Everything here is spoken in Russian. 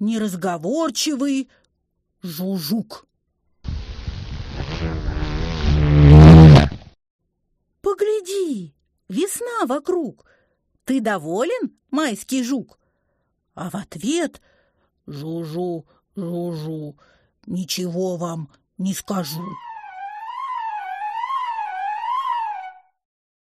неразговорчивый жужук. Погляди, весна вокруг. Ты доволен, майский жук? А в ответ жужу, жужу, ничего вам не скажу.